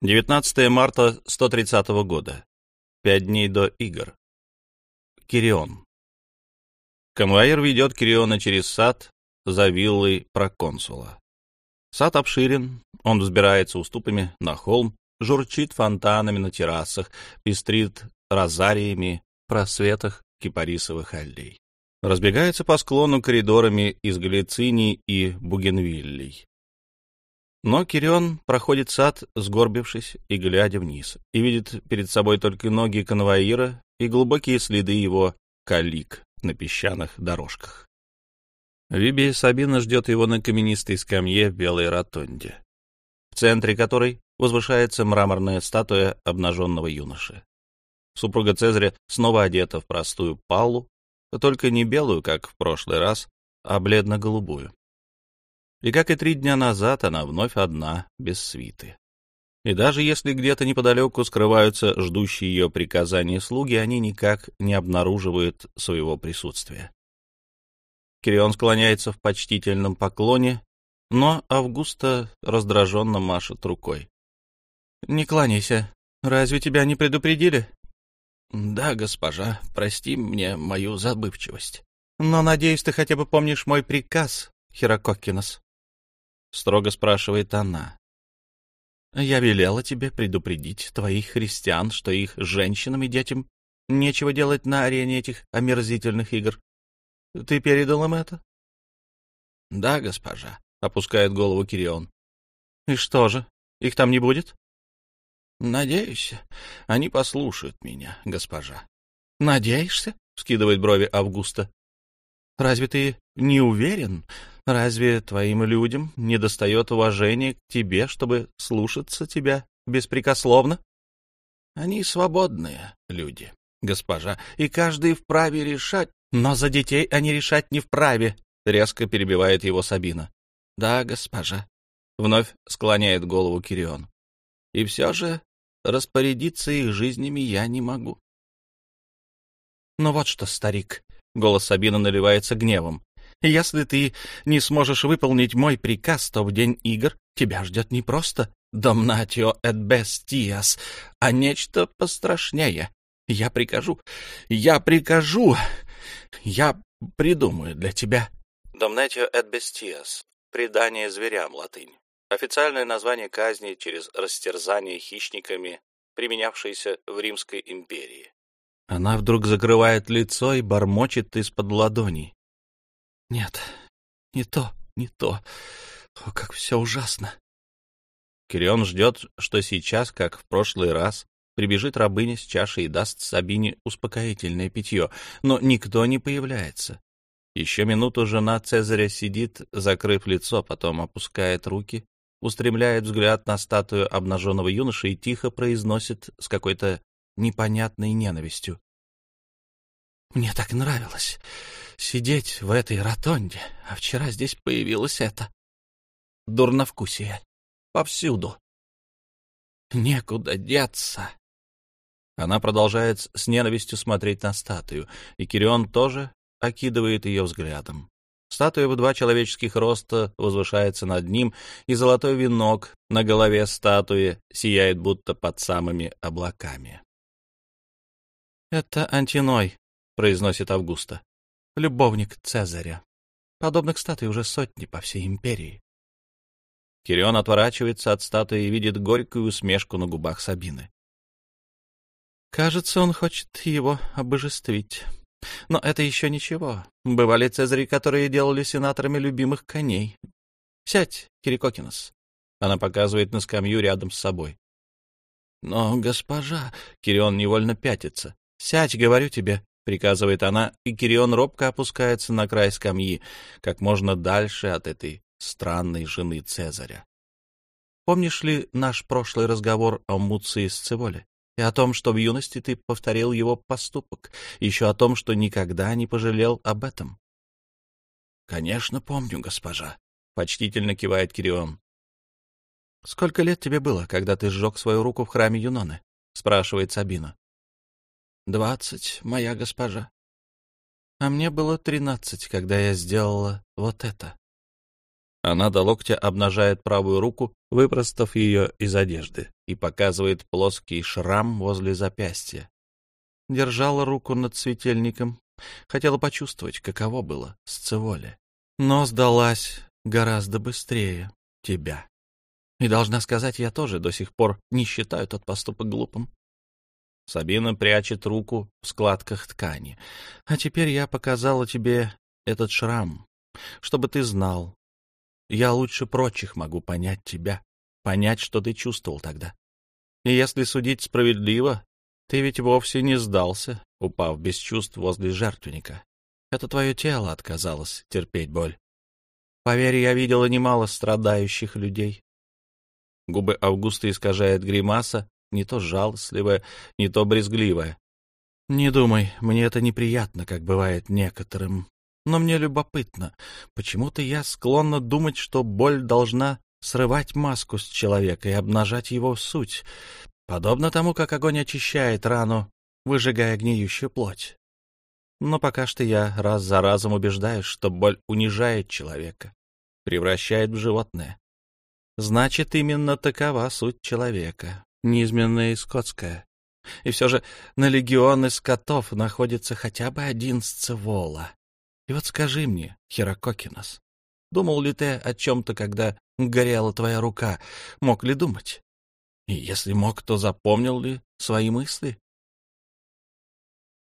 19 марта 130 года. Пять дней до игр. Кирион. Конвоир ведет Кириона через сад за виллой проконсула. Сад обширен, он взбирается уступами на холм, журчит фонтанами на террасах, пестрит розариями в просветах кипарисовых аллей. Разбегается по склону коридорами из галициний и бугенвиллей. Но Кирион проходит сад, сгорбившись и глядя вниз, и видит перед собой только ноги конвоира и глубокие следы его калик на песчаных дорожках. Виби Сабина ждет его на каменистой скамье в белой ротонде, в центре которой возвышается мраморная статуя обнаженного юноши. Супруга Цезаря снова одета в простую паллу, только не белую, как в прошлый раз, а бледно-голубую. И как и три дня назад, она вновь одна, без свиты. И даже если где-то неподалеку скрываются ждущие ее приказания слуги, они никак не обнаруживают своего присутствия. Кирион склоняется в почтительном поклоне, но Августа раздраженно машет рукой. — Не кланяйся. Разве тебя не предупредили? — Да, госпожа, прости мне мою забывчивость. — Но, надеюсь, ты хотя бы помнишь мой приказ, Хирококкинос. — строго спрашивает она. «Я велела тебе предупредить твоих христиан, что их женщинам и детям нечего делать на арене этих омерзительных игр. Ты передал им это?» «Да, госпожа», — опускает голову Кирион. «И что же, их там не будет?» «Надеюсь, они послушают меня, госпожа». «Надеешься?» — скидывает брови Августа. «Разве ты не уверен? Разве твоим людям не достает уважения к тебе, чтобы слушаться тебя беспрекословно? Они свободные люди, госпожа, и каждый вправе решать, но за детей они решать не вправе, — резко перебивает его Сабина. — Да, госпожа, — вновь склоняет голову Кирион. — И все же распорядиться их жизнями я не могу. — Ну вот что, старик, — голос Сабина наливается гневом, если ты не сможешь выполнить мой приказ, то в день игр тебя ждет не просто «домнатио et bestias», а нечто пострашнее. Я прикажу, я прикажу, я придумаю для тебя. «Домнатио et bestias» — предание зверям латынь. Официальное название казни через растерзание хищниками, применявшееся в Римской империи. Она вдруг закрывает лицо и бормочет из-под ладоней. Нет, не то, не то. О, как все ужасно. Кирион ждет, что сейчас, как в прошлый раз, прибежит рабыня с чашей и даст Сабине успокоительное питье, но никто не появляется. Еще минуту жена Цезаря сидит, закрыв лицо, потом опускает руки, устремляет взгляд на статую обнаженного юноши и тихо произносит с какой-то непонятной ненавистью. «Мне так нравилось сидеть в этой ротонде, а вчера здесь появилось это. Дурновкусие. Повсюду. Некуда деться. Она продолжает с ненавистью смотреть на статую, и Кирион тоже окидывает ее взглядом. Статуя в два человеческих роста возвышается над ним, и золотой венок на голове статуи сияет будто под самыми облаками. «Это Антиной», — произносит Августа любовник Цезаря. Подобных статуй уже сотни по всей империи. Кирион отворачивается от статуи и видит горькую усмешку на губах Сабины. Кажется, он хочет его обожествить. Но это еще ничего. Бывали цезари, которые делали сенаторами любимых коней. Сядь, Кирикокинос. Она показывает на скамью рядом с собой. Но, госпожа, Кирион невольно пятится. Сядь, говорю тебе приказывает она, и Кирион робко опускается на край скамьи, как можно дальше от этой странной жены Цезаря. Помнишь ли наш прошлый разговор о Муции Сцеволе? И о том, что в юности ты повторил его поступок, еще о том, что никогда не пожалел об этом. — Конечно, помню, госпожа, — почтительно кивает Кирион. — Сколько лет тебе было, когда ты сжег свою руку в храме Юноны? — спрашивает Сабина. Двадцать, моя госпожа. А мне было тринадцать, когда я сделала вот это. Она до локтя обнажает правую руку, выпростав ее из одежды, и показывает плоский шрам возле запястья. Держала руку над светильником, хотела почувствовать, каково было с Циволе, но сдалась гораздо быстрее тебя. И должна сказать, я тоже до сих пор не считаю тот поступок глупым. Сабина прячет руку в складках ткани. А теперь я показала тебе этот шрам, чтобы ты знал. Я лучше прочих могу понять тебя, понять, что ты чувствовал тогда. И если судить справедливо, ты ведь вовсе не сдался, упав без чувств возле жертвенника. Это твое тело отказалось терпеть боль. Поверь, я видела немало страдающих людей. Губы Августа искажает гримаса, не то жалостливая, не то брезгливая. Не думай, мне это неприятно, как бывает некоторым. Но мне любопытно. Почему-то я склонна думать, что боль должна срывать маску с человека и обнажать его суть, подобно тому, как огонь очищает рану, выжигая гниющую плоть. Но пока что я раз за разом убеждаюсь, что боль унижает человека, превращает в животное. Значит, именно такова суть человека, низменная и скотская. И все же на легионы скотов находится хотя бы один сцевола. И вот скажи мне, Херококинос, думал ли ты о чем-то, когда горела твоя рука? Мог ли думать? И если мог, то запомнил ли свои мысли?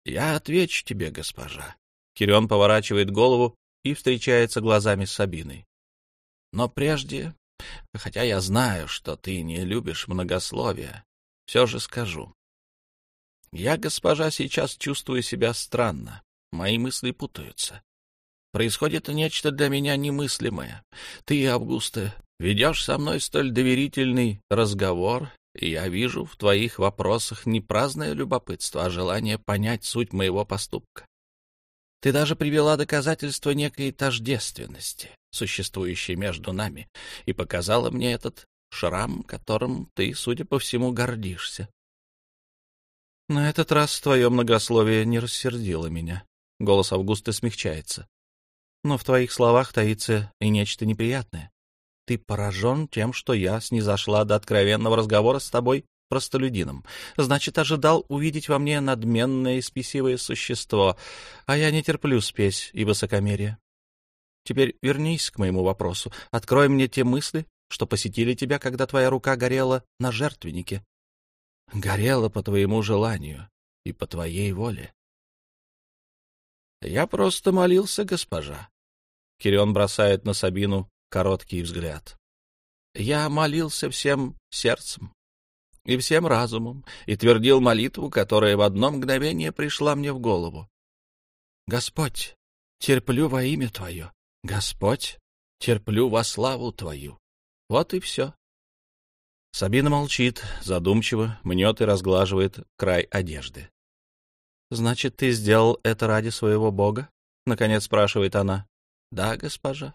Я отвечу тебе, госпожа. Кирион поворачивает голову и встречается глазами с Сабиной. Но прежде Хотя я знаю, что ты не любишь многословия, все же скажу. Я, госпожа, сейчас чувствую себя странно. Мои мысли путаются. Происходит нечто для меня немыслимое. Ты, Августа, ведешь со мной столь доверительный разговор, и я вижу в твоих вопросах не праздное любопытство, а желание понять суть моего поступка. Ты даже привела доказательства некой тождественности, существующей между нами, и показала мне этот шрам, которым ты, судя по всему, гордишься. На этот раз твое многословие не рассердило меня. Голос Августа смягчается. Но в твоих словах таится и нечто неприятное. Ты поражен тем, что я снизошла до откровенного разговора с тобой простолюдином. Значит, ожидал увидеть во мне надменное и спесивое существо, а я не терплю спесь и высокомерие. Теперь вернись к моему вопросу. Открой мне те мысли, что посетили тебя, когда твоя рука горела на жертвеннике. Горела по твоему желанию и по твоей воле. Я просто молился, госпожа. Кирион бросает на Сабину короткий взгляд. Я молился всем сердцем, и всем разумом, и твердил молитву, которая в одно мгновение пришла мне в голову. «Господь, терплю во имя Твое! Господь, терплю во славу Твою!» Вот и все. Сабина молчит, задумчиво, мнет и разглаживает край одежды. «Значит, ты сделал это ради своего Бога?» — наконец спрашивает она. «Да, госпожа».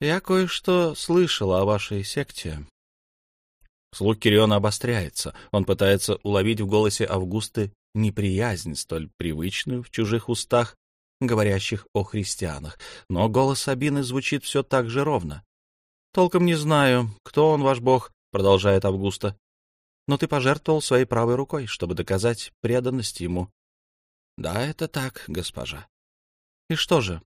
«Я кое-что слышала о вашей секте. Слух Кириона обостряется. Он пытается уловить в голосе Августы неприязнь, столь привычную в чужих устах, говорящих о христианах. Но голос Сабины звучит все так же ровно. «Толком не знаю, кто он, ваш бог», — продолжает Августа. «Но ты пожертвовал своей правой рукой, чтобы доказать преданность ему». «Да, это так, госпожа». «И что же?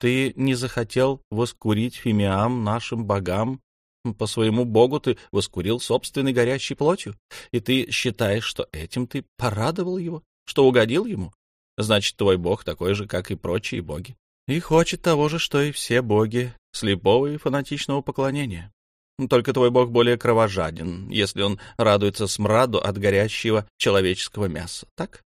Ты не захотел воскурить фимиам нашим богам по своему богу ты воскурил собственной горящей плотью, и ты считаешь, что этим ты порадовал его, что угодил ему? Значит, твой бог такой же, как и прочие боги, и хочет того же, что и все боги, слепого и фанатичного поклонения. Только твой бог более кровожаден, если он радуется смраду от горящего человеческого мяса, так?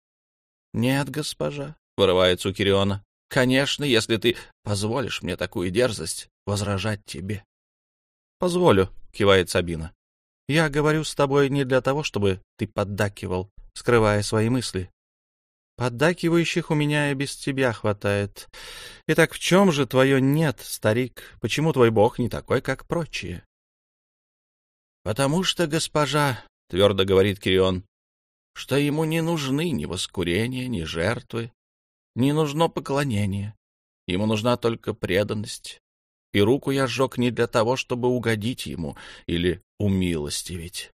— Нет, госпожа, — вырывается у Кириона. — Конечно, если ты позволишь мне такую дерзость возражать тебе. — Позволю, — кивает Сабина. — Я говорю с тобой не для того, чтобы ты поддакивал, скрывая свои мысли. Поддакивающих у меня и без тебя хватает. Итак, в чем же твое «нет», старик? Почему твой бог не такой, как прочие? — Потому что, госпожа, — твердо говорит Кирион, — что ему не нужны ни воскурения, ни жертвы, не нужно поклонение. Ему нужна только преданность, и руку я сжег не для того, чтобы угодить ему или умилостивить,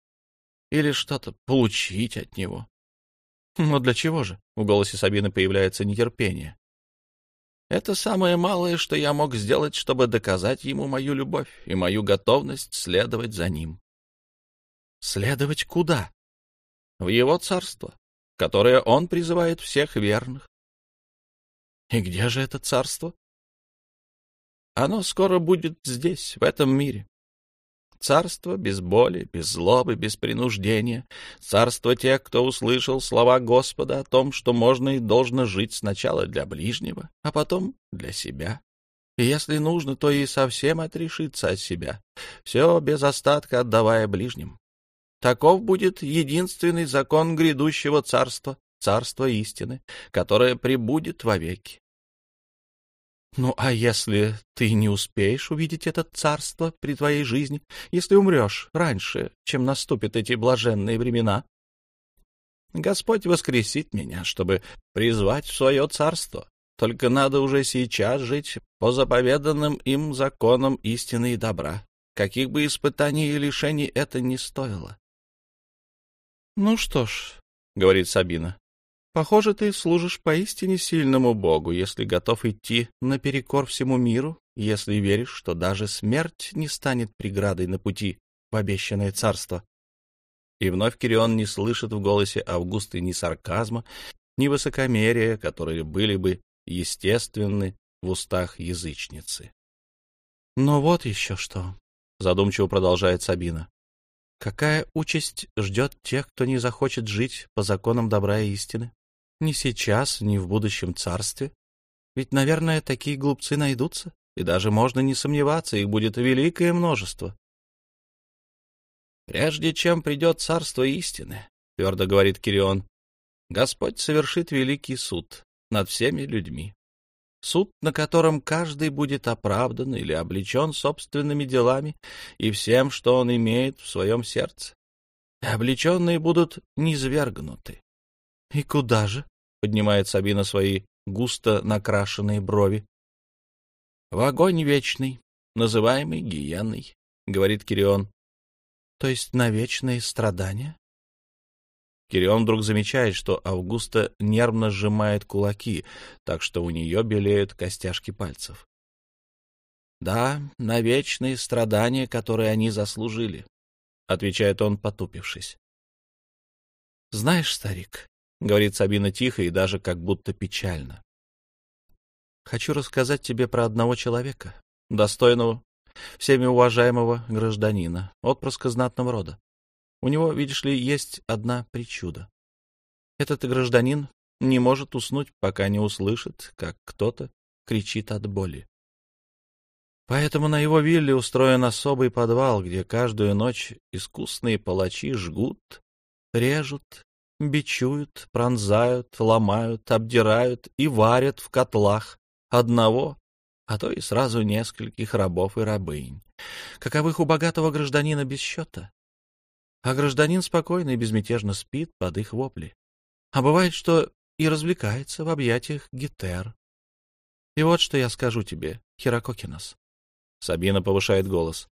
или что-то получить от него. Но для чего же? В голосе Сабины появляется нетерпение. Это самое малое, что я мог сделать, чтобы доказать ему мою любовь и мою готовность следовать за ним. Следовать куда? В его царство, которое он призывает всех верных. И где же это царство? Оно скоро будет здесь, в этом мире. Царство без боли, без злобы, без принуждения. Царство тех, кто услышал слова Господа о том, что можно и должно жить сначала для ближнего, а потом для себя. И если нужно, то и совсем отрешиться от себя, все без остатка отдавая ближним. Таков будет единственный закон грядущего царства, царства истины, которое пребудет вовеки. Ну, а если ты не успеешь увидеть это царство при твоей жизни, если умрешь раньше, чем наступят эти блаженные времена? Господь воскресит меня, чтобы призвать в свое царство. Только надо уже сейчас жить по заповеданным им законам истины и добра, каких бы испытаний и лишений это ни стоило. — Ну что ж, — говорит Сабина, Похоже, ты служишь поистине сильному Богу, если готов идти наперекор всему миру, если веришь, что даже смерть не станет преградой на пути в обещанное царство. И вновь Кирион не слышит в голосе Августы ни сарказма, ни высокомерия, которые были бы естественны в устах язычницы. «Но вот еще что», — задумчиво продолжает Сабина. «Какая участь ждет тех, кто не захочет жить по законам добра и истины? Ни сейчас, ни в будущем царстве. Ведь, наверное, такие глупцы найдутся, и даже можно не сомневаться, их будет великое множество. «Прежде чем придет царство истины», — твердо говорит Кирион, — «Господь совершит великий суд над всеми людьми. Суд, на котором каждый будет оправдан или облечен собственными делами и всем, что он имеет в своем сердце. И облеченные будут низвергнуты. И куда же? — поднимает Сабина свои густо накрашенные брови. — В огонь вечный, называемый гиенной, — говорит Кирион. — То есть на вечные страдания? Кирион вдруг замечает, что Августа нервно сжимает кулаки, так что у нее белеют костяшки пальцев. — Да, на вечные страдания, которые они заслужили, — отвечает он, потупившись. — Знаешь, старик, — говорит Сабина тихо и даже как будто печально. «Хочу рассказать тебе про одного человека, достойного, всеми уважаемого гражданина, отпрыска знатного рода. У него, видишь ли, есть одна причуда. Этот гражданин не может уснуть, пока не услышит, как кто-то кричит от боли. Поэтому на его вилле устроен особый подвал, где каждую ночь искусные палачи жгут, режут бичуют, пронзают, ломают, обдирают и варят в котлах одного, а то и сразу нескольких рабов и рабынь, каковых у богатого гражданина без счета. А гражданин спокойно и безмятежно спит под их вопли. А бывает, что и развлекается в объятиях гитер. И вот что я скажу тебе, Хирококинос. Сабина повышает голос.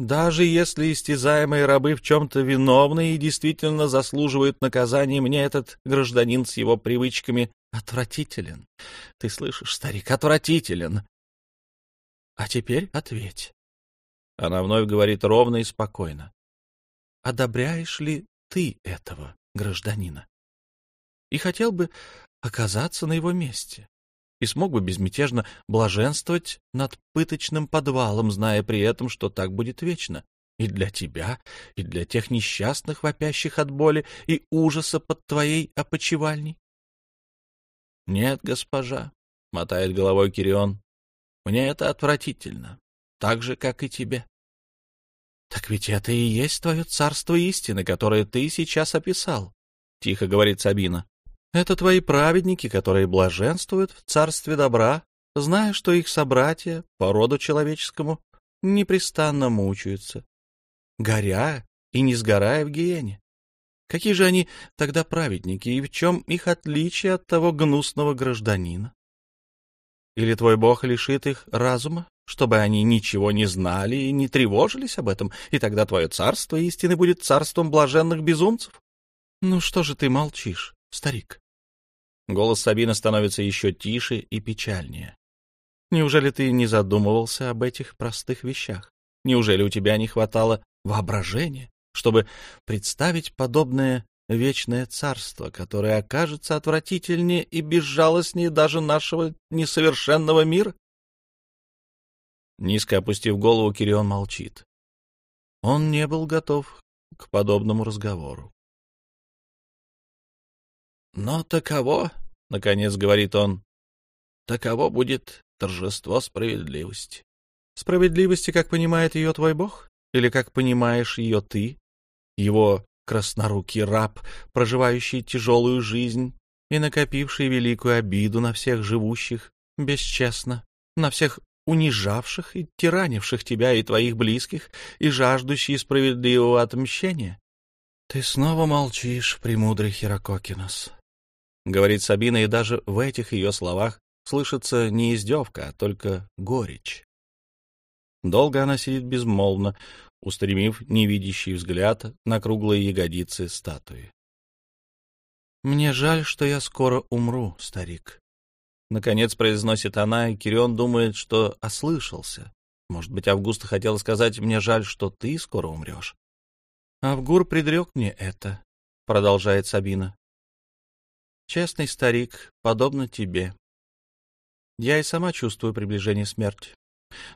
Даже если истязаемые рабы в чем-то виновны и действительно заслуживают наказания, мне этот гражданин с его привычками отвратителен. Ты слышишь, старик, отвратителен. А теперь ответь. Она вновь говорит ровно и спокойно. Одобряешь ли ты этого гражданина? И хотел бы оказаться на его месте и смог бы безмятежно блаженствовать над пыточным подвалом, зная при этом, что так будет вечно. И для тебя, и для тех несчастных, вопящих от боли и ужаса под твоей опочивальней. — Нет, госпожа, — мотает головой Кирион, — мне это отвратительно, так же, как и тебе. — Так ведь это и есть твое царство истины, которое ты сейчас описал, — тихо говорит Сабина. Это твои праведники, которые блаженствуют в царстве добра, зная, что их собратья по роду человеческому непрестанно мучаются, горя и не сгорая в гиене. Какие же они тогда праведники, и в чем их отличие от того гнусного гражданина? Или твой бог лишит их разума, чтобы они ничего не знали и не тревожились об этом, и тогда твое царство истины будет царством блаженных безумцев. Ну что же ты молчишь, старик? Голос Сабина становится еще тише и печальнее. Неужели ты не задумывался об этих простых вещах? Неужели у тебя не хватало воображения, чтобы представить подобное вечное царство, которое окажется отвратительнее и безжалостнее даже нашего несовершенного мира? Низко опустив голову, Кирион молчит. Он не был готов к подобному разговору. «Но таково, — наконец говорит он, — таково будет торжество справедливости». «Справедливости, как понимает ее твой бог? Или как понимаешь ее ты, его краснорукий раб, проживающий тяжелую жизнь и накопивший великую обиду на всех живущих бесчестно, на всех унижавших и тиранивших тебя и твоих близких, и жаждущий справедливого отмщения? — Ты снова молчишь, премудрый Херококинос, — говорит Сабина, и даже в этих ее словах слышится не издевка, а только горечь. Долго она сидит безмолвно, устремив невидящий взгляд на круглые ягодицы статуи. «Мне жаль, что я скоро умру, старик», Наконец произносит она, и Кирион думает, что ослышался. Может быть, Августа хотела сказать, мне жаль, что ты скоро умрешь. Авгур предрек мне это, продолжает Сабина. Честный старик, подобно тебе. Я и сама чувствую приближение смерти.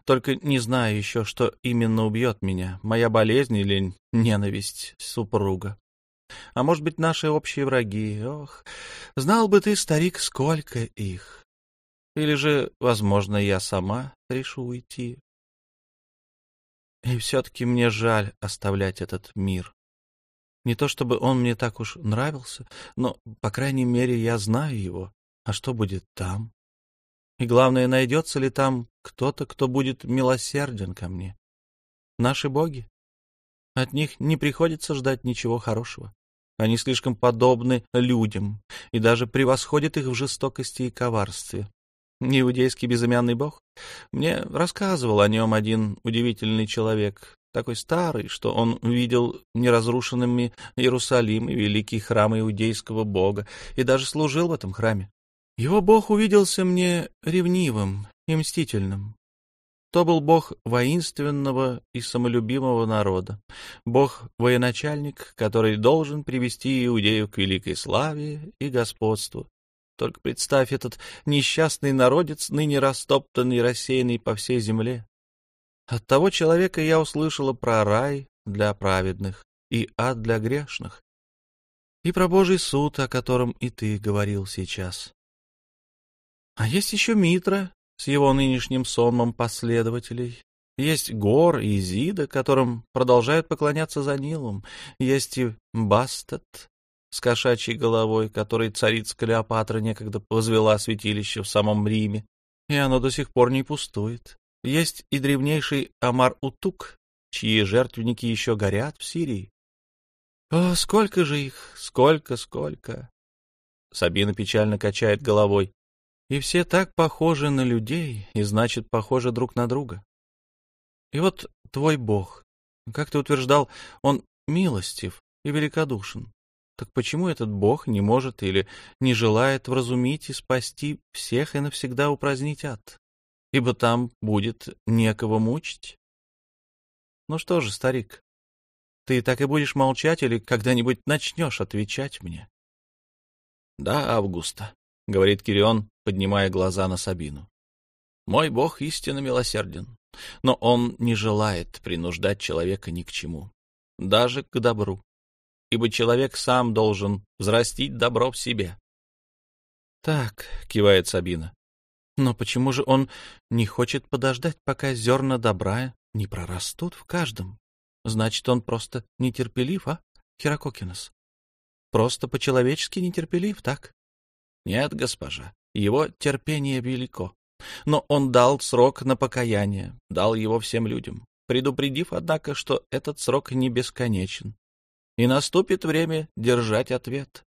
Только не знаю еще, что именно убьет меня, моя болезнь или ненависть супруга. А может быть, наши общие враги. Ох, знал бы ты, старик, сколько их. Или же, возможно, я сама решу уйти. И все-таки мне жаль оставлять этот мир. Не то чтобы он мне так уж нравился, но, по крайней мере, я знаю его. А что будет там? И главное, найдется ли там кто-то, кто будет милосерден ко мне? Наши боги? От них не приходится ждать ничего хорошего. Они слишком подобны людям и даже превосходят их в жестокости и коварстве. Иудейский безымянный бог? Мне рассказывал о нем один удивительный человек, такой старый, что он видел неразрушенными Иерусалим и великий храм иудейского бога, и даже служил в этом храме. Его бог увиделся мне ревнивым и мстительным. То был бог воинственного и самолюбимого народа, бог-военачальник, который должен привести иудеев к великой славе и господству, только представь этот несчастный народец, ныне растоптанный и рассеянный по всей земле. От того человека я услышала про рай для праведных и ад для грешных, и про Божий суд, о котором и ты говорил сейчас. А есть еще Митра с его нынешним сонмом последователей. Есть Гор и Зида, которым продолжают поклоняться за Нилом. Есть и Бастет, с кошачьей головой, которой царица Клеопатра некогда возвела святилище в самом Риме, и оно до сих пор не пустует. Есть и древнейший Амар-Утук, чьи жертвенники еще горят в Сирии. О, сколько же их, сколько, сколько! Сабина печально качает головой. И все так похожи на людей, и значит, похожи друг на друга. И вот твой Бог, как ты утверждал, он милостив и великодушен. Так почему этот бог не может или не желает вразумить и спасти всех и навсегда упразднить ад? Ибо там будет некого мучить. Ну что же, старик, ты так и будешь молчать или когда-нибудь начнешь отвечать мне? — Да, Августа, — говорит Кирион, поднимая глаза на Сабину. — Мой бог истинно милосерден, но он не желает принуждать человека ни к чему, даже к добру ибо человек сам должен взрастить добро в себе. — Так, — кивает Сабина, — но почему же он не хочет подождать, пока зерна добра не прорастут в каждом? Значит, он просто нетерпелив, а, Херококинос? Просто по-человечески нетерпелив, так? Нет, госпожа, его терпение велико. Но он дал срок на покаяние, дал его всем людям, предупредив, однако, что этот срок не бесконечен, и наступит время держать ответ,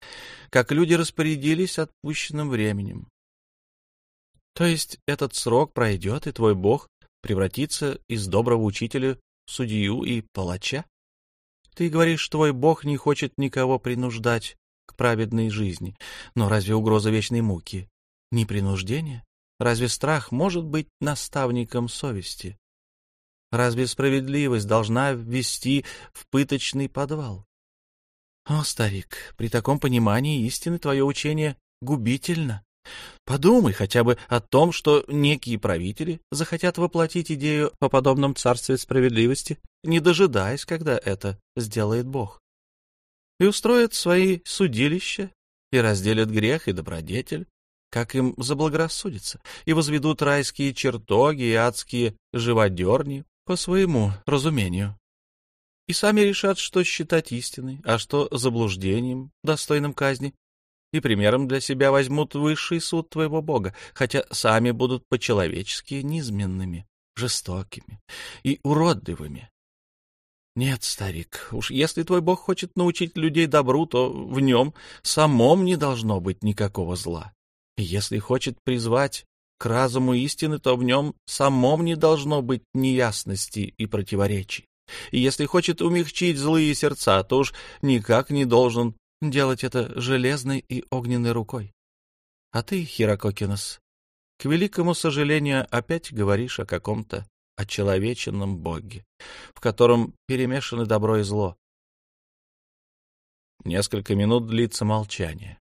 как люди распорядились отпущенным временем. То есть этот срок пройдет, и твой бог превратиться из доброго учителя в судью и палача? Ты говоришь, твой Бог не хочет никого принуждать к праведной жизни. Но разве угроза вечной муки не принуждение? Разве страх может быть наставником совести? Разве справедливость должна ввести в пыточный подвал? О, старик, при таком понимании истины твое учение губительно. Подумай хотя бы о том, что некие правители захотят воплотить идею о подобном царстве справедливости, не дожидаясь, когда это сделает Бог. И устроят свои судилища, и разделят грех и добродетель, как им заблагорассудится, и возведут райские чертоги и адские живодерни по своему разумению. И сами решат, что считать истиной, а что заблуждением, достойным казни, и примером для себя возьмут высший суд твоего Бога, хотя сами будут по-человечески низменными, жестокими и уродливыми. Нет, старик, уж если твой Бог хочет научить людей добру, то в нем самом не должно быть никакого зла. И если хочет призвать к разуму истины, то в нем самом не должно быть неясности и противоречий. И если хочет умягчить злые сердца, то уж никак не должен делать это железной и огненной рукой. А ты, Хирококинос, к великому сожалению, опять говоришь о каком-то очеловеченном боге, в котором перемешаны добро и зло. Несколько минут длится молчание.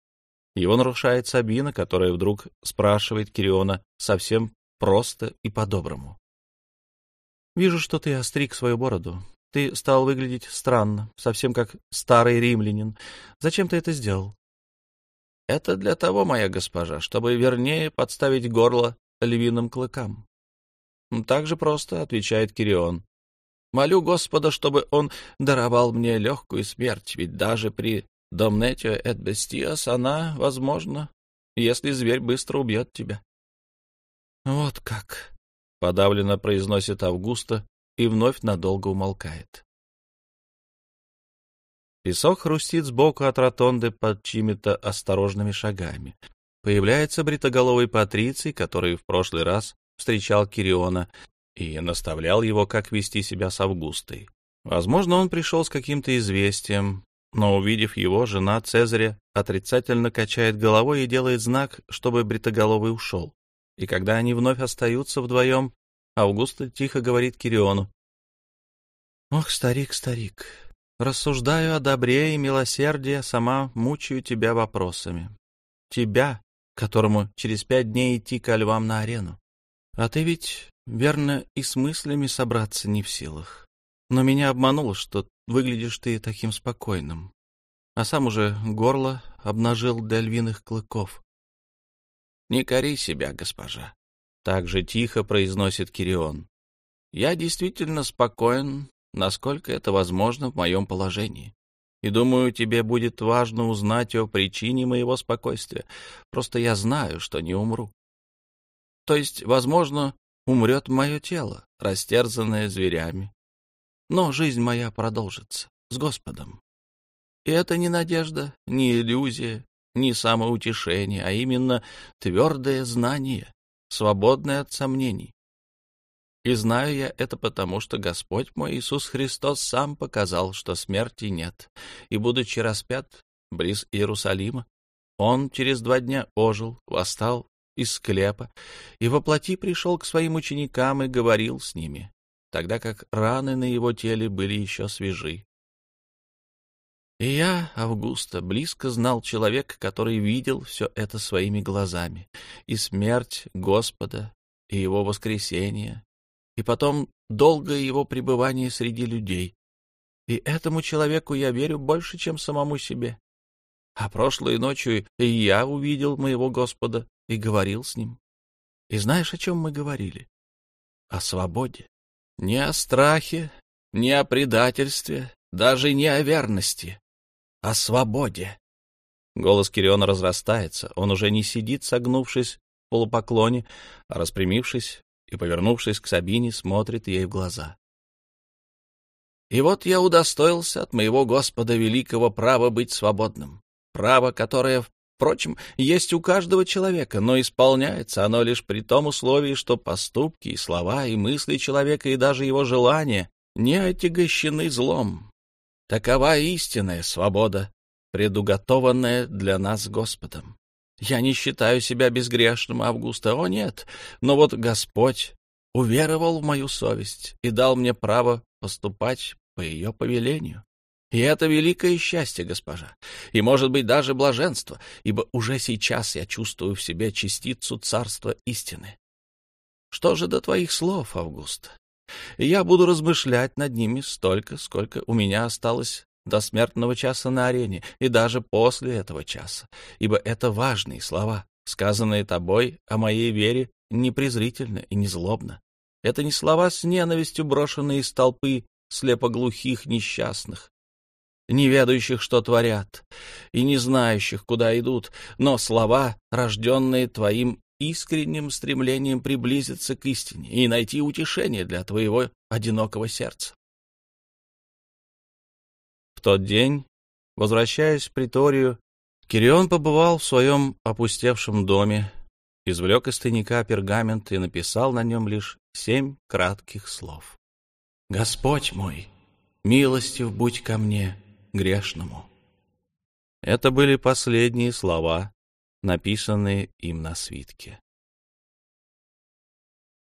Его нарушает Сабина, которая вдруг спрашивает Кириона совсем просто и по-доброму. «Вижу, что ты остриг свою бороду. Ты стал выглядеть странно, совсем как старый римлянин. Зачем ты это сделал? — Это для того, моя госпожа, чтобы вернее подставить горло львиным клыкам. — Так же просто, — отвечает Кирион. — Молю Господа, чтобы он даровал мне легкую смерть, ведь даже при Домнетио эт Бестиас она, возможно, если зверь быстро убьет тебя. — Вот как, — подавленно произносит Августа, и вновь надолго умолкает. Песок хрустит сбоку от ротонды под чьими-то осторожными шагами. Появляется бритоголовый Патриций, который в прошлый раз встречал Кириона и наставлял его, как вести себя с Августой. Возможно, он пришел с каким-то известием, но, увидев его, жена Цезаря отрицательно качает головой и делает знак, чтобы бритоголовый ушел. И когда они вновь остаются вдвоем, Августа тихо говорит Кириону. «Ох, старик, старик, рассуждаю о добре и милосердии, сама мучаю тебя вопросами. Тебя, которому через пять дней идти ко львам на арену. А ты ведь, верно, и с мыслями собраться не в силах. Но меня обмануло, что выглядишь ты таким спокойным. А сам уже горло обнажил для львиных клыков. — Не кори себя, госпожа. Так же тихо произносит Кирион. Я действительно спокоен, насколько это возможно в моем положении. И думаю, тебе будет важно узнать о причине моего спокойствия. Просто я знаю, что не умру. То есть, возможно, умрет мое тело, растерзанное зверями. Но жизнь моя продолжится с Господом. И это не надежда, не иллюзия, не самоутешение, а именно твердое знание, свободное от сомнений. И знаю я это потому, что Господь мой Иисус Христос сам показал, что смерти нет, и, будучи распят близ Иерусалима, Он через два дня ожил, восстал из склепа, и во плоти пришел к своим ученикам и говорил с ними, тогда как раны на его теле были еще свежи. И я, Августа, близко знал человека, который видел все это своими глазами, и смерть Господа, и его воскресение, и потом долгое его пребывание среди людей. И этому человеку я верю больше, чем самому себе. А прошлой ночью и я увидел моего Господа и говорил с ним. И знаешь, о чем мы говорили? О свободе. Не о страхе, не о предательстве, даже не о верности, о свободе. Голос Кириона разрастается, он уже не сидит, согнувшись в полупоклоне, а распрямившись и, повернувшись к Сабине, смотрит ей в глаза. «И вот я удостоился от моего Господа великого права быть свободным, право, которое Впрочем, есть у каждого человека, но исполняется оно лишь при том условии, что поступки и слова и мысли человека и даже его желания не отягощены злом. Такова истинная свобода, предуготованная для нас Господом. Я не считаю себя безгрешным, Августа, о нет, но вот Господь уверовал в мою совесть и дал мне право поступать по ее повелению. И это великое счастье, госпожа, и, может быть, даже блаженство, ибо уже сейчас я чувствую в себе частицу царства истины. Что же до твоих слов, Август? Я буду размышлять над ними столько, сколько у меня осталось до смертного часа на арене, и даже после этого часа, ибо это важные слова, сказанные тобой о моей вере не презрительно и не злобно. Это не слова с ненавистью, брошенные из толпы слепоглухих несчастных, не ведающих, что творят, и не знающих, куда идут, но слова, рожденные твоим искренним стремлением приблизиться к истине и найти утешение для твоего одинокого сердца. В тот день, возвращаясь в приторию, Кирион побывал в своем опустевшем доме, извлек из тайника пергамент и написал на нем лишь семь кратких слов. «Господь мой, милостив будь ко мне, грешному». Это были последние слова, написанные им на свитке.